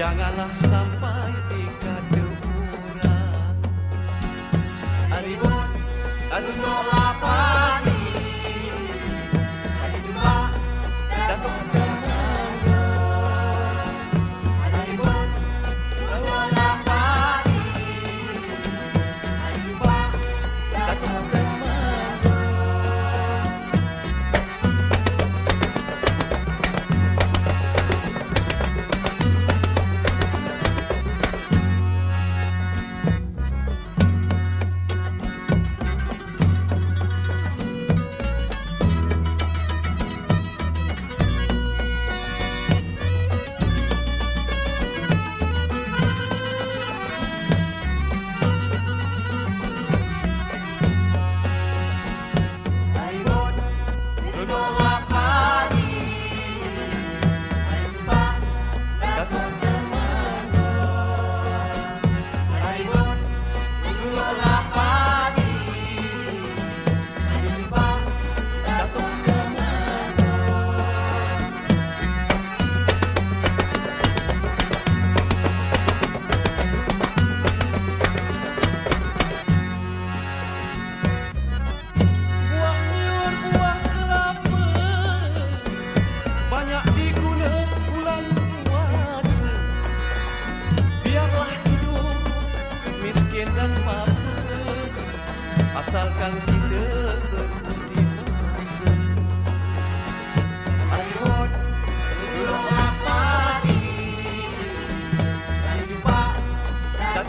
Janganlah sampai dikademuran Aribun, aduh lapar. Papa. asalkan kita berdiri Ayo tolong apa ini Ayo jumpa dan